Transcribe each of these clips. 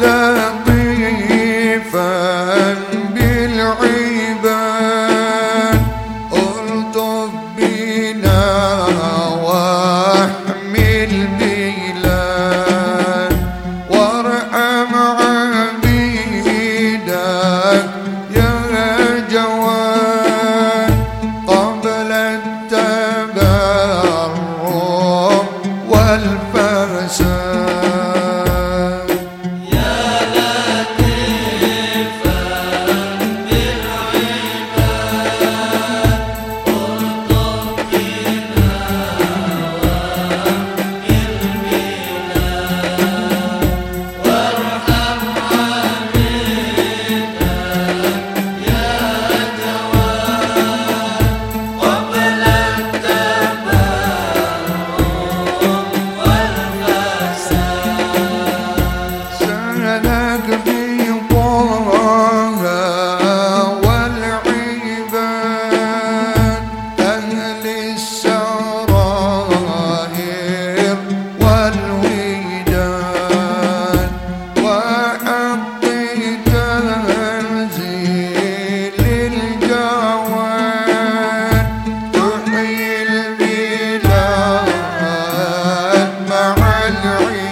la Yeah.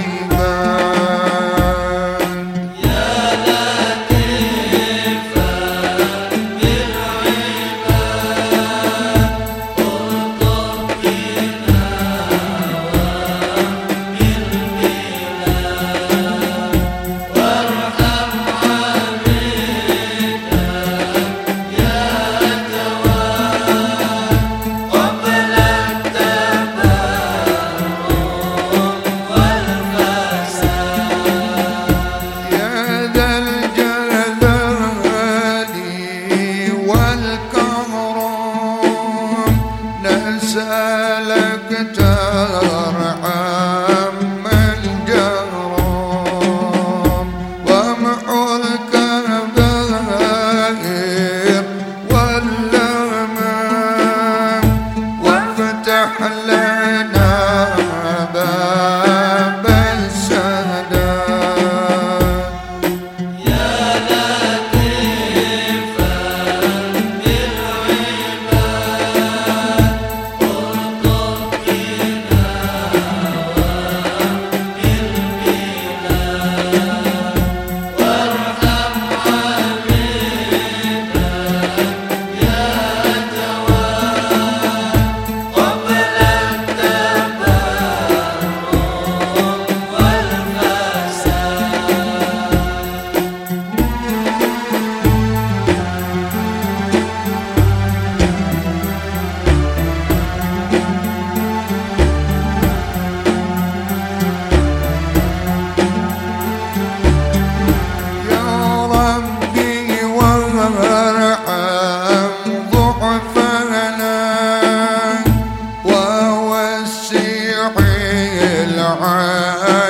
uh.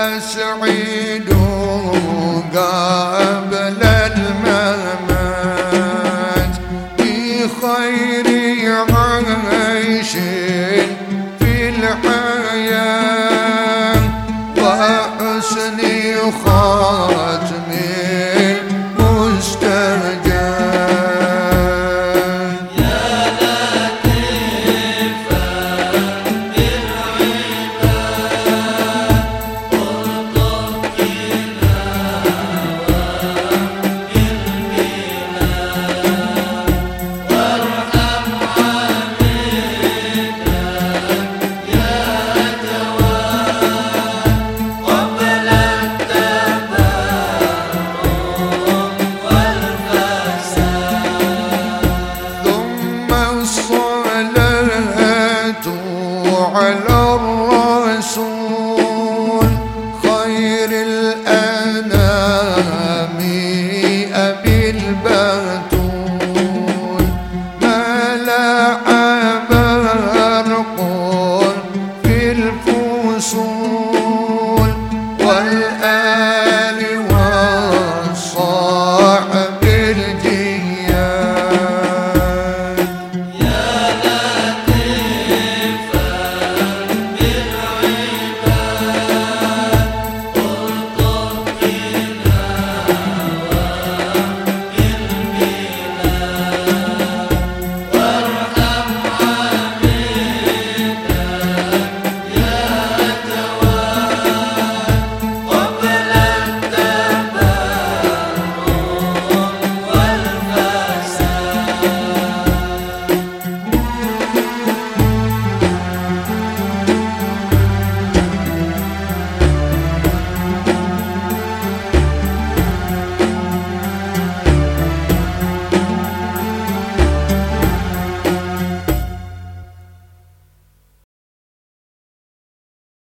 أسعيد قبل الممات بخير عيش في الحياة وحسن خاطر Bye.